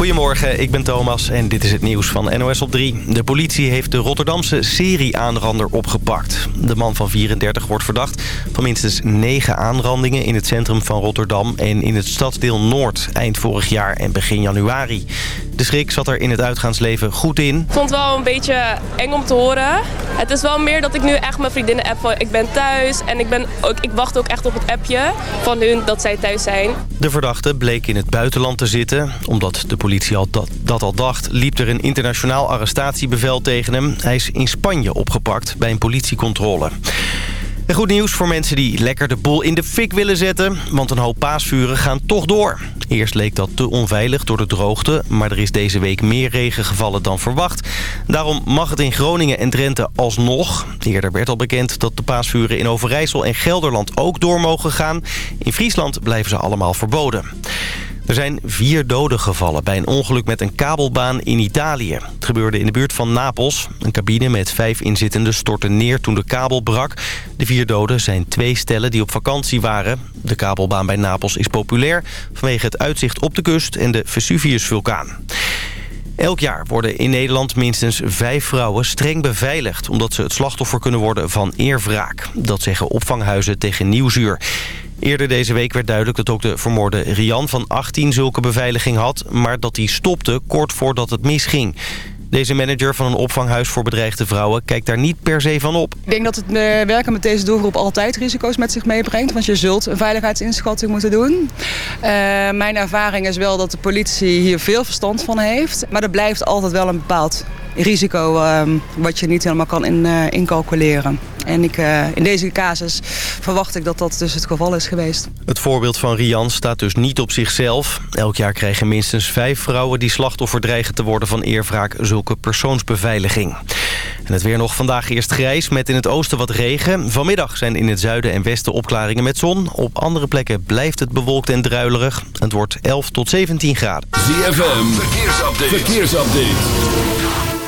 Goedemorgen, ik ben Thomas en dit is het nieuws van NOS op 3. De politie heeft de Rotterdamse serie-aanrander opgepakt. De man van 34 wordt verdacht van minstens 9 aanrandingen in het centrum van Rotterdam... en in het stadsdeel Noord eind vorig jaar en begin januari. De schrik zat er in het uitgaansleven goed in. Ik vond het wel een beetje eng om te horen. Het is wel meer dat ik nu echt mijn vriendinnen app van ik ben thuis. En ik, ben ook, ik wacht ook echt op het appje van hun dat zij thuis zijn. De verdachte bleek in het buitenland te zitten. Omdat de politie al dat, dat al dacht, liep er een internationaal arrestatiebevel tegen hem. Hij is in Spanje opgepakt bij een politiecontrole. En goed nieuws voor mensen die lekker de boel in de fik willen zetten. Want een hoop paasvuren gaan toch door. Eerst leek dat te onveilig door de droogte. Maar er is deze week meer regen gevallen dan verwacht. Daarom mag het in Groningen en Drenthe alsnog. Eerder werd al bekend dat de paasvuren in Overijssel en Gelderland ook door mogen gaan. In Friesland blijven ze allemaal verboden. Er zijn vier doden gevallen bij een ongeluk met een kabelbaan in Italië. Het gebeurde in de buurt van Napels. Een cabine met vijf inzittenden stortte neer toen de kabel brak. De vier doden zijn twee stellen die op vakantie waren. De kabelbaan bij Napels is populair vanwege het uitzicht op de kust en de Vesuvius-vulkaan. Elk jaar worden in Nederland minstens vijf vrouwen streng beveiligd... omdat ze het slachtoffer kunnen worden van eerwraak. Dat zeggen opvanghuizen tegen Nieuwsuur. Eerder deze week werd duidelijk dat ook de vermoorde Rian van 18 zulke beveiliging had... maar dat die stopte kort voordat het misging. Deze manager van een opvanghuis voor bedreigde vrouwen kijkt daar niet per se van op. Ik denk dat het eh, werken met deze doelgroep altijd risico's met zich meebrengt. Want je zult een veiligheidsinschatting moeten doen. Uh, mijn ervaring is wel dat de politie hier veel verstand van heeft. Maar er blijft altijd wel een bepaald risico uh, wat je niet helemaal kan in, uh, incalculeren. En ik, uh, in deze casus verwacht ik dat dat dus het geval is geweest. Het voorbeeld van Rian staat dus niet op zichzelf. Elk jaar krijgen minstens vijf vrouwen die slachtoffer dreigen te worden van eerwraak zulke persoonsbeveiliging. En het weer nog vandaag eerst grijs met in het oosten wat regen. Vanmiddag zijn in het zuiden en westen opklaringen met zon. Op andere plekken blijft het bewolkt en druilerig. Het wordt 11 tot 17 graden. ZFM, verkeersupdate. verkeersupdate.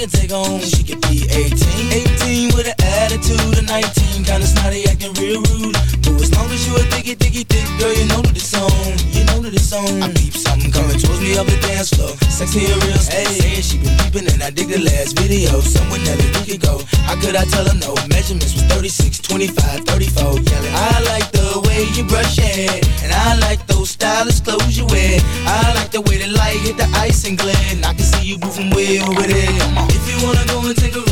can take home. She could be 18, 18 with an attitude of 19, kinda snotty, acting real rude. But as long as you a diggy, diggy, thick girl, you know that it's on. That it's on. I peep something coming towards me up the dance floor. Sexy and real, hey. Saying she been peeping and I dig the last video. Someone that we could go. How could I tell her no? Measurements was 36, 25, 34. Yelling, I like the way you brush your hair, and I like those stylish clothes you wear. I like the way the light hit the ice and glint. I can see you moving way over there. If you wanna go and take a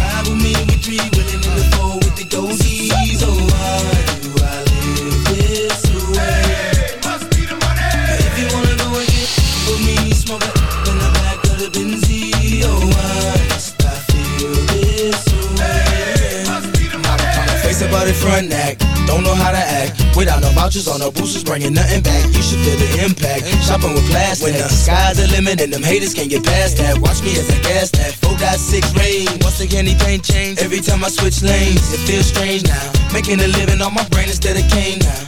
No vouchers no boosters, bringing nothing back. You should feel the impact. Shopping with plastic. When the sky's the limit and them haters can't get past that. Watch me as I gas that. 4.6 range. Once again, anything change. Every time I switch lanes, it feels strange now. Making a living on my brain instead of cane now.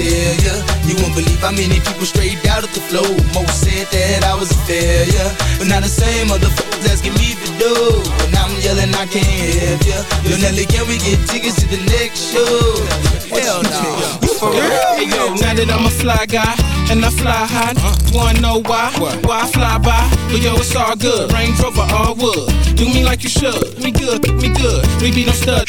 Tell ya. You won't believe how many people straight out of the flow. Most said that I was a failure, but now the same motherfuckers asking me to do. And I'm yelling, I can't help ya. Yo, Nelly, can we get tickets to the next show? Hell no. You for real? Hey yo, now that I'm a fly guy and I fly high, wanna know why? Why I fly by? But yo, it's all good. Range Rover, all wood. Do me like you should. Me good, me good. We be no stud.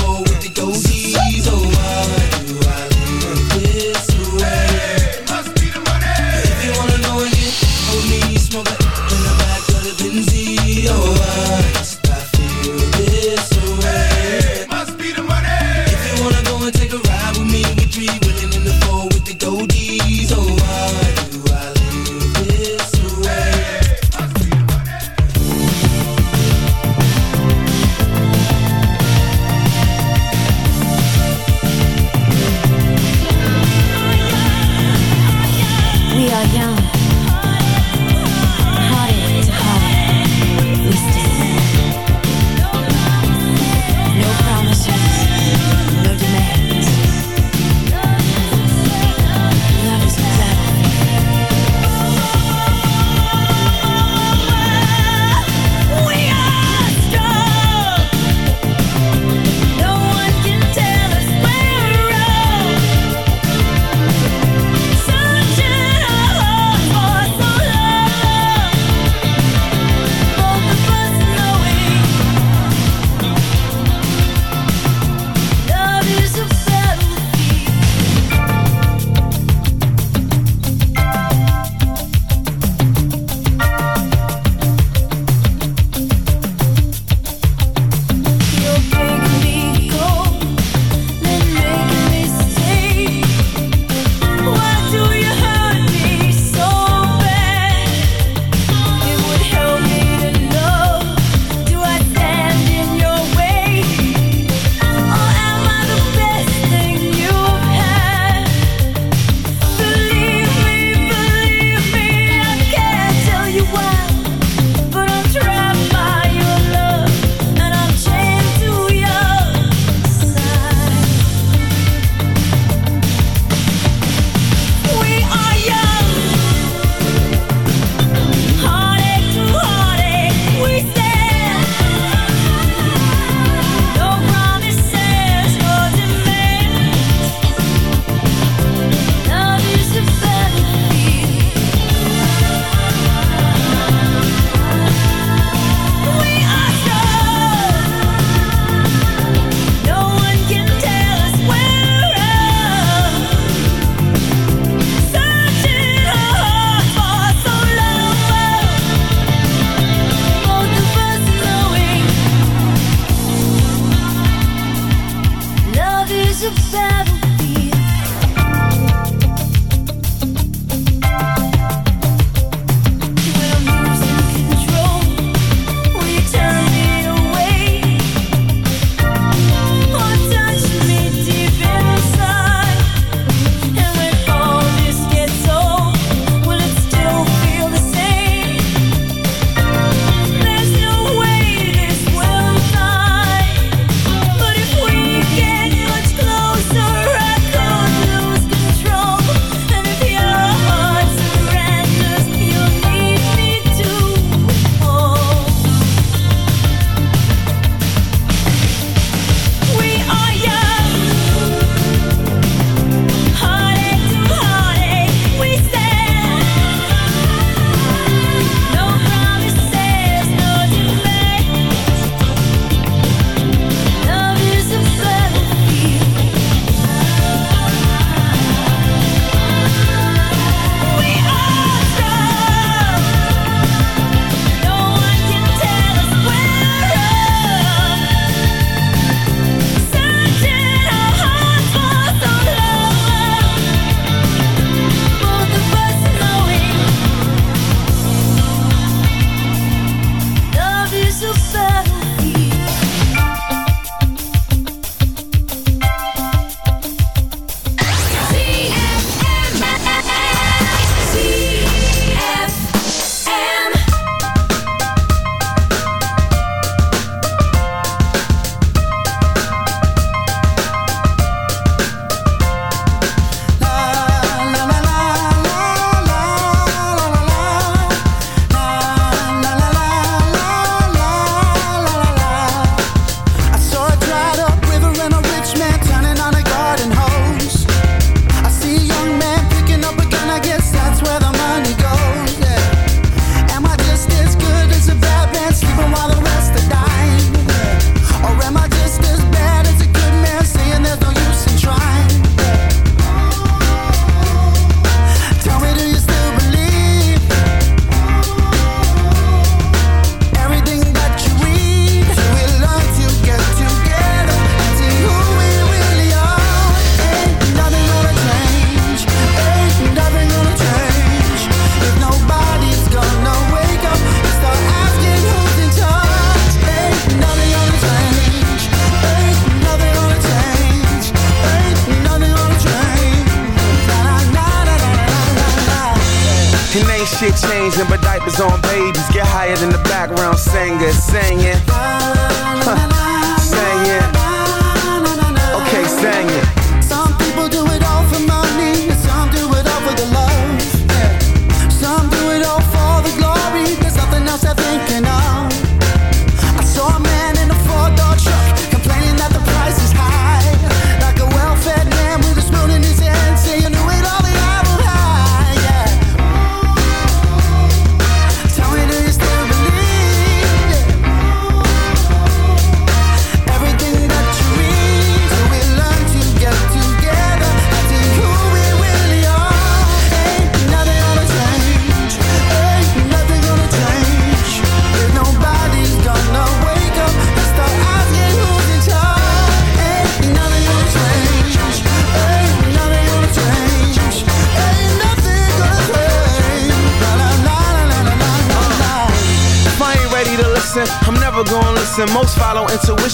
with. Oh, why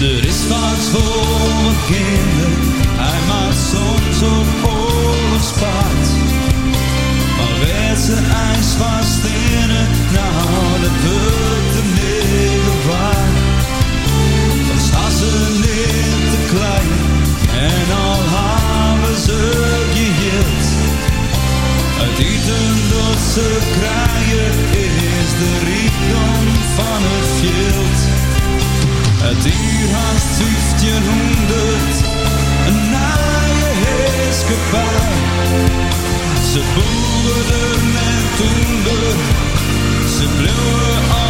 Er is vaak voor mijn kinderen, hij maakt soms ook oorlogspaard. Maar werd zijn ijs vast in het, nou dat gevaar. Ze boeren en toenden, ze bleven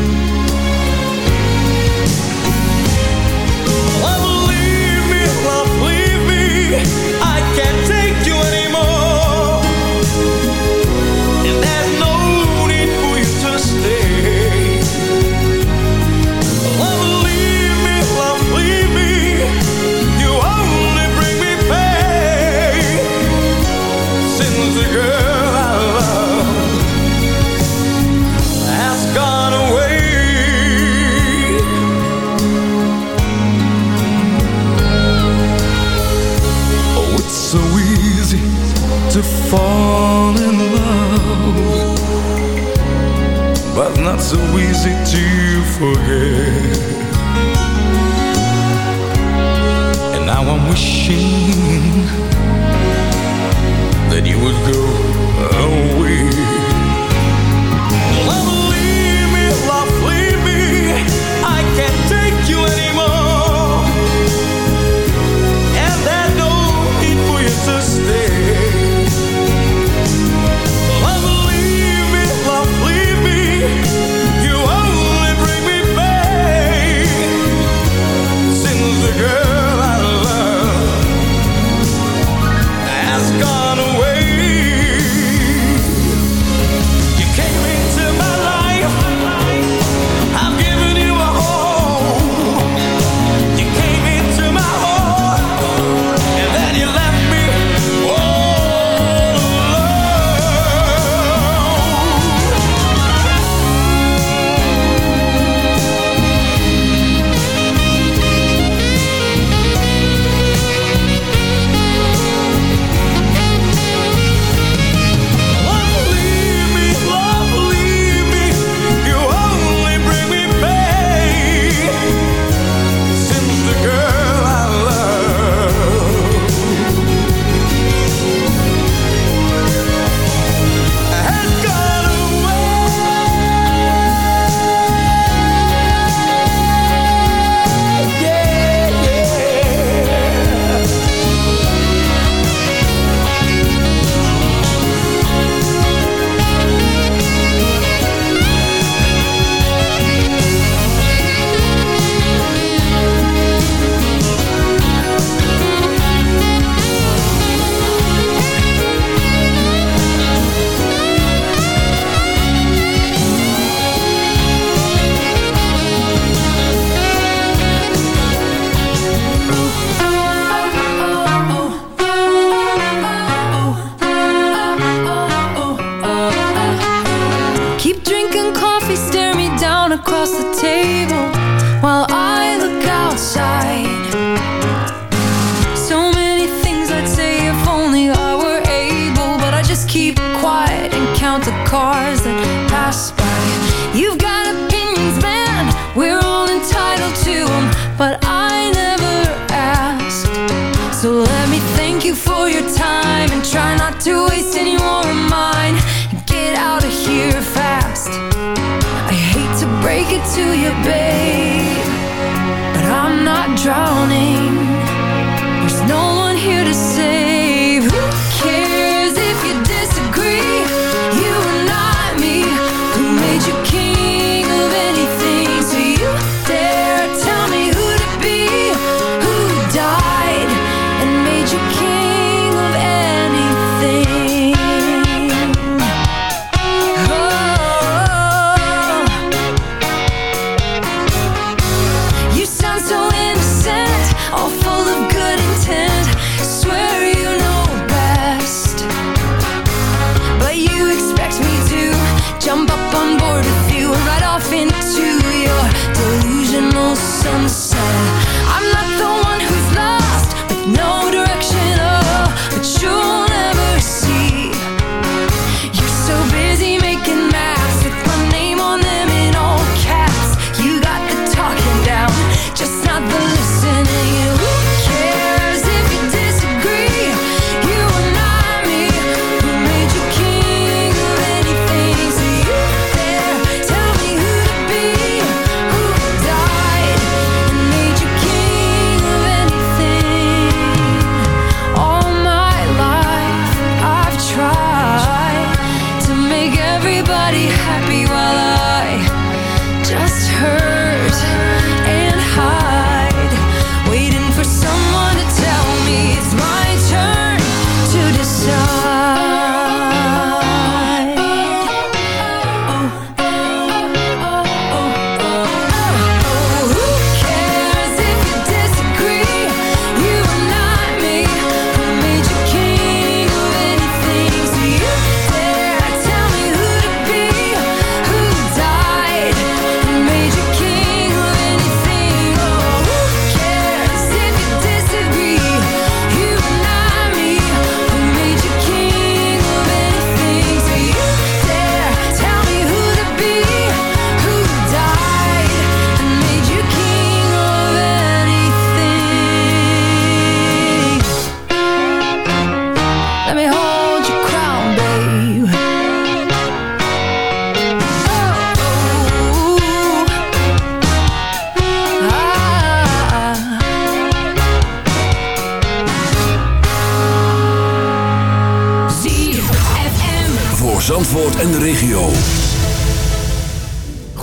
regio.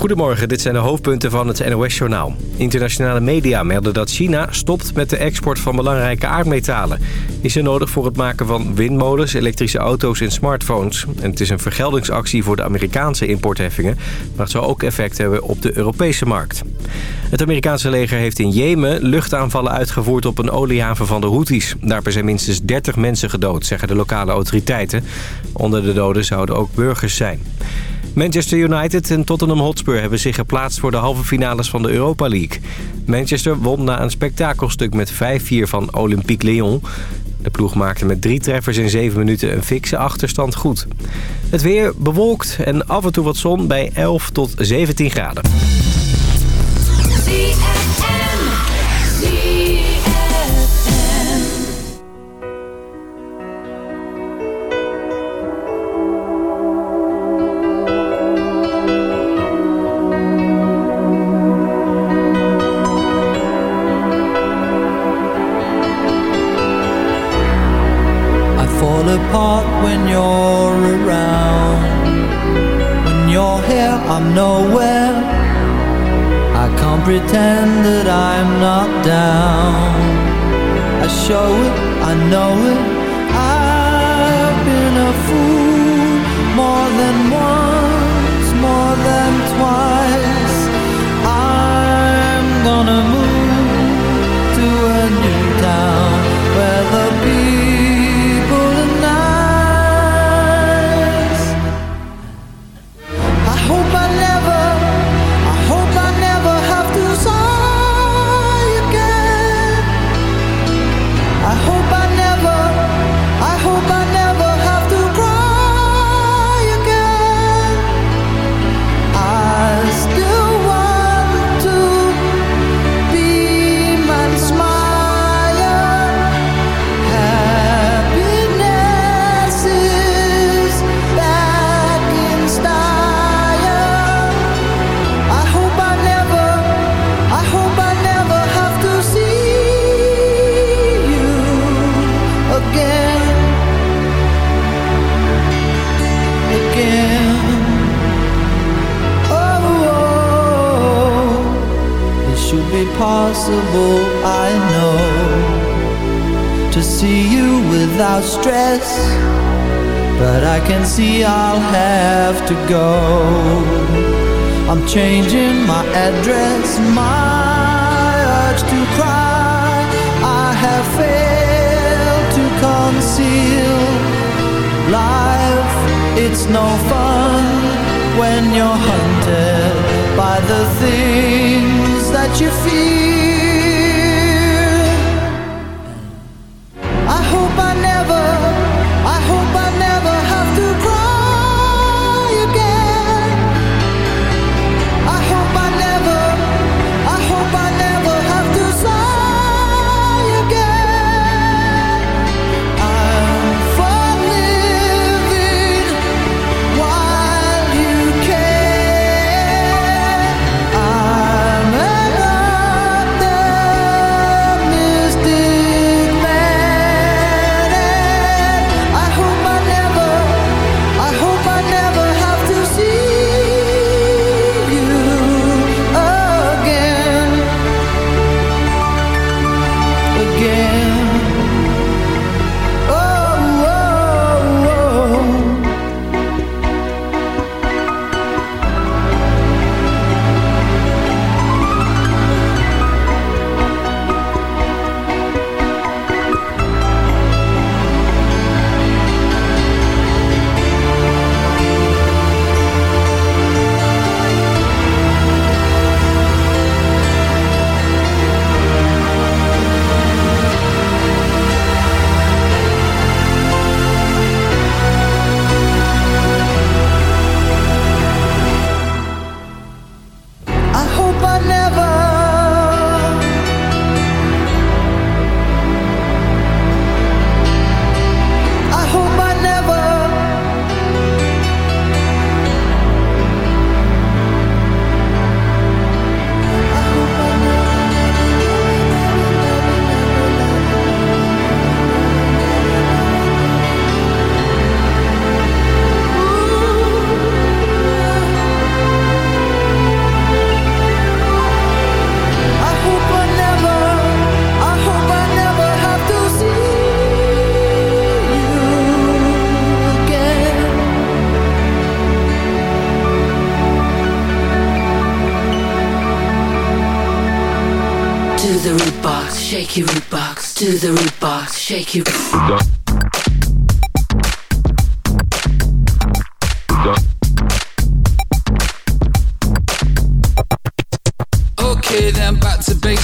Goedemorgen, dit zijn de hoofdpunten van het NOS-journaal. Internationale media melden dat China stopt met de export van belangrijke aardmetalen. Die zijn nodig voor het maken van windmolens, elektrische auto's en smartphones. En het is een vergeldingsactie voor de Amerikaanse importheffingen... maar het zou ook effect hebben op de Europese markt. Het Amerikaanse leger heeft in Jemen luchtaanvallen uitgevoerd op een oliehaven van de Houthis. Daarbij zijn minstens 30 mensen gedood, zeggen de lokale autoriteiten. Onder de doden zouden ook burgers zijn. Manchester United en Tottenham Hotspur hebben zich geplaatst voor de halve finales van de Europa League. Manchester won na een spektakelstuk met 5-4 van Olympique Lyon. De ploeg maakte met drie treffers in zeven minuten een fikse achterstand goed. Het weer bewolkt en af en toe wat zon bij 11 tot 17 graden. To the Rudebox, shake your Rudebox. To the root box, shake your.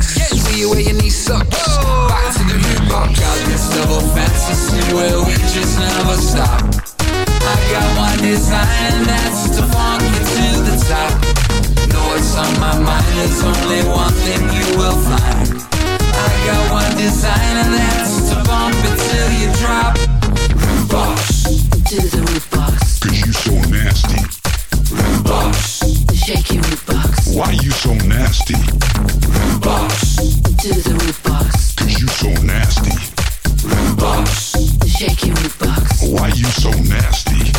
Swing you where your knees suck. Back to the box. Got this double fantasy where we just never stop. I got one design and that's to funk you to the top. Know what's on my mind, there's only one thing you will find. I got one design and that's Why you so nasty? Rudebox. To the Rudebox, Cause you so nasty. Rudebox. shake your root box. Why you so nasty?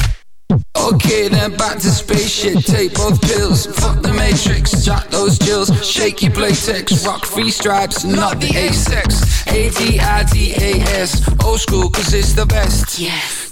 Okay, then back to spaceship. Take both pills. Fuck the matrix. Jack those jills. Shaky playtex. Rock free stripes, not the A-sex. A-D-I-D-A-S. Old school, cause it's the best. Yes,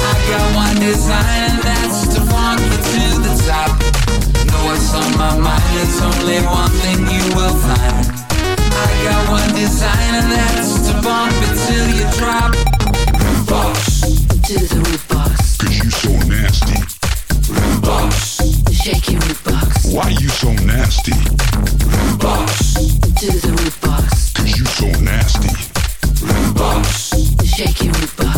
I got one design and that's to funk you to the top. Know what's on my mind? There's only one thing you will find. I got one design and that's to bump it till you drop. Box to the Rudebox. Cause you so nasty. Box Shake your roof box. Why you so nasty? Box To the Rudebox. Cause you so nasty. Box Shake your roof box.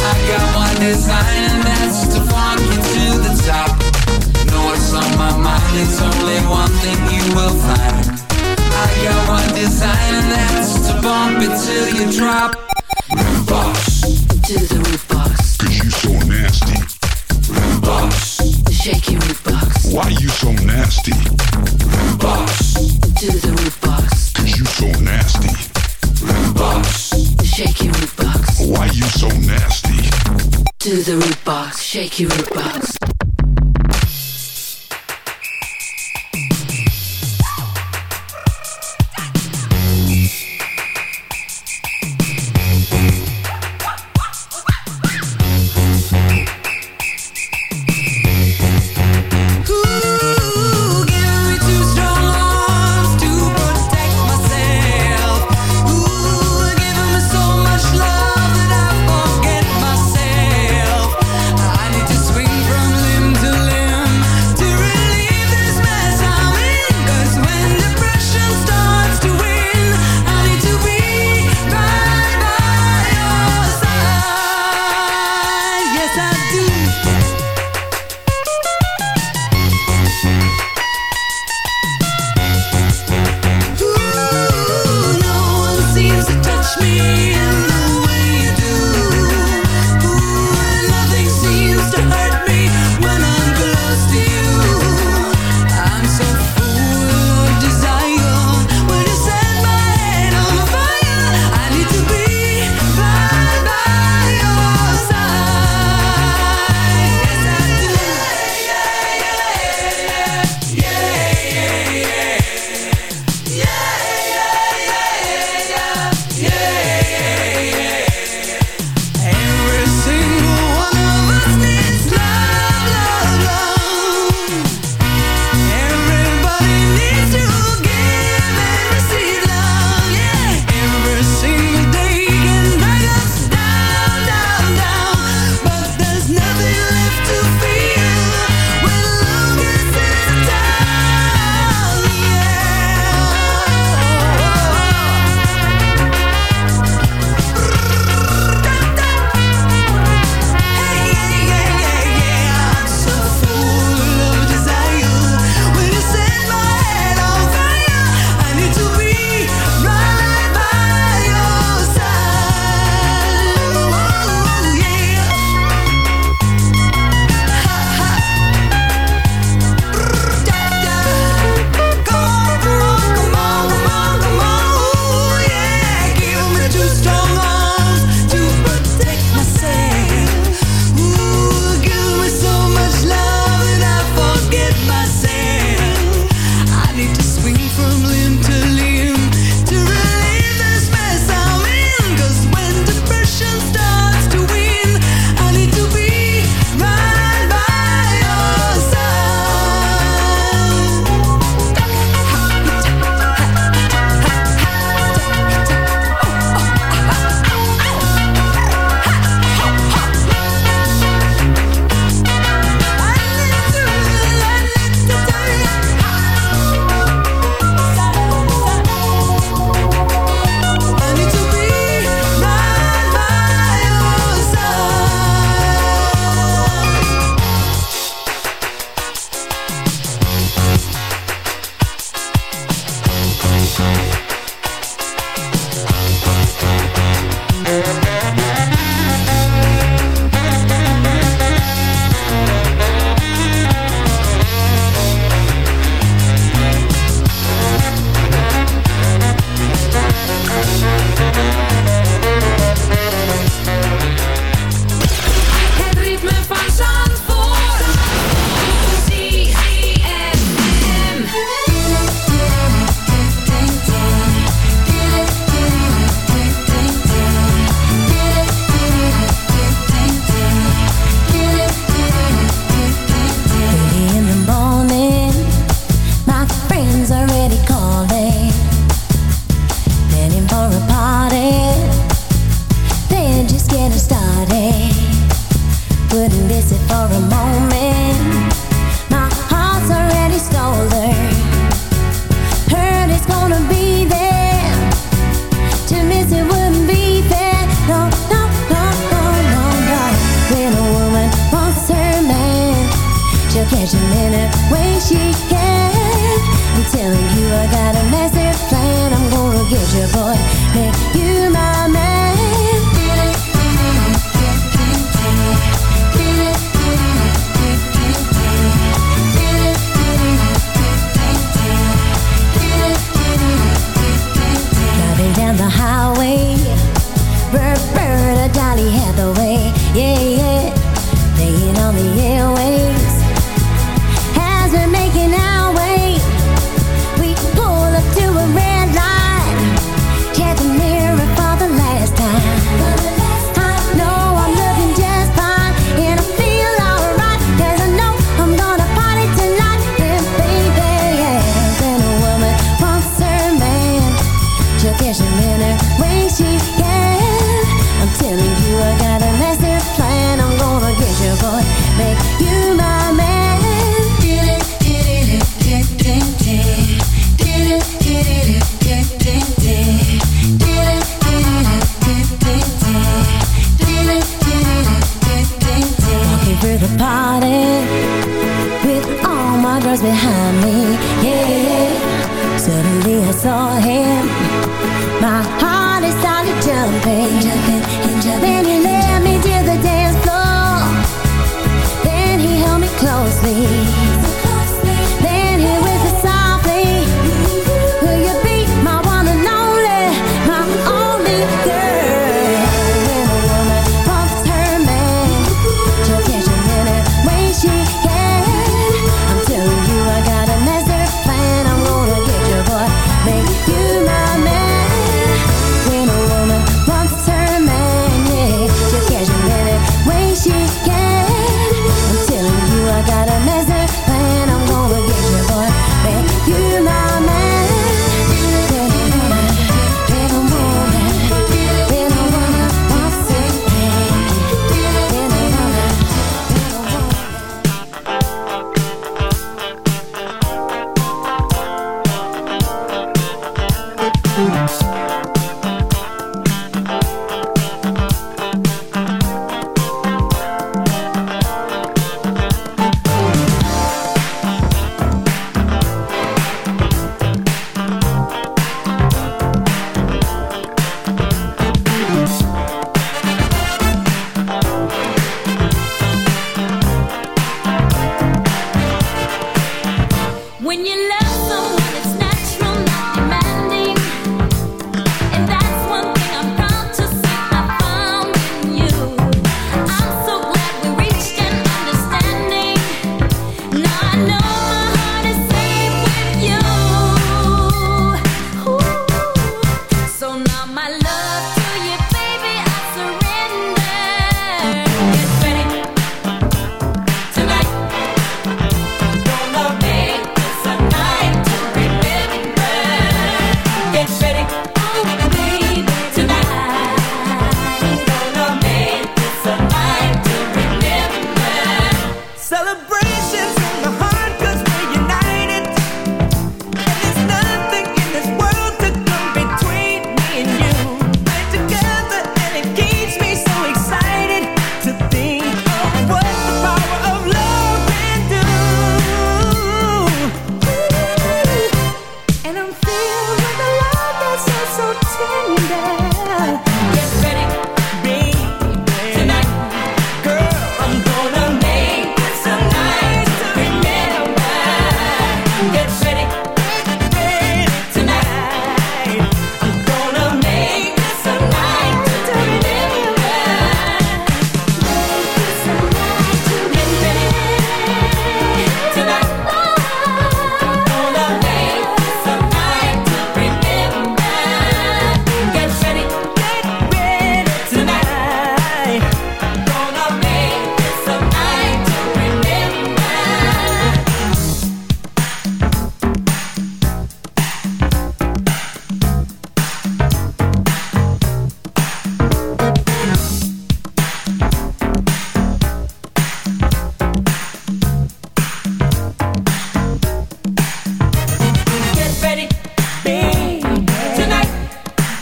I got one design and that's to funk you to the top. Know what's on my mind? It's only one thing you will find. I got one design and that's to bump it till you drop. To the Rudebox. Cause you so nasty. Box Shake your roof box. Why you so nasty? To the Rudebox. Cause you so nasty. Box Shake your roof box. Why you so nasty? Do the Rudebox. Shake your roof box.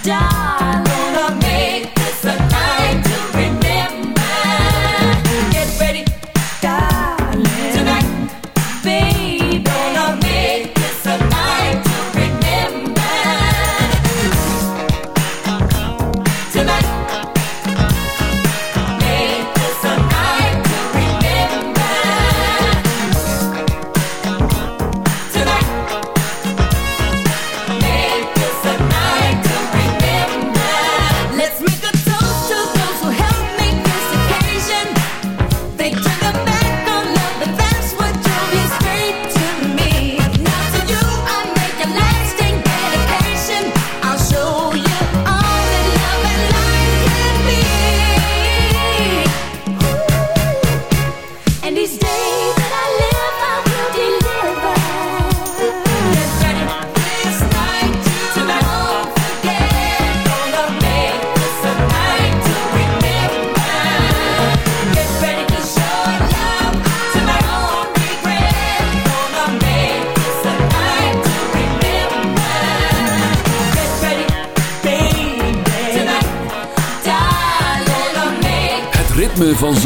die.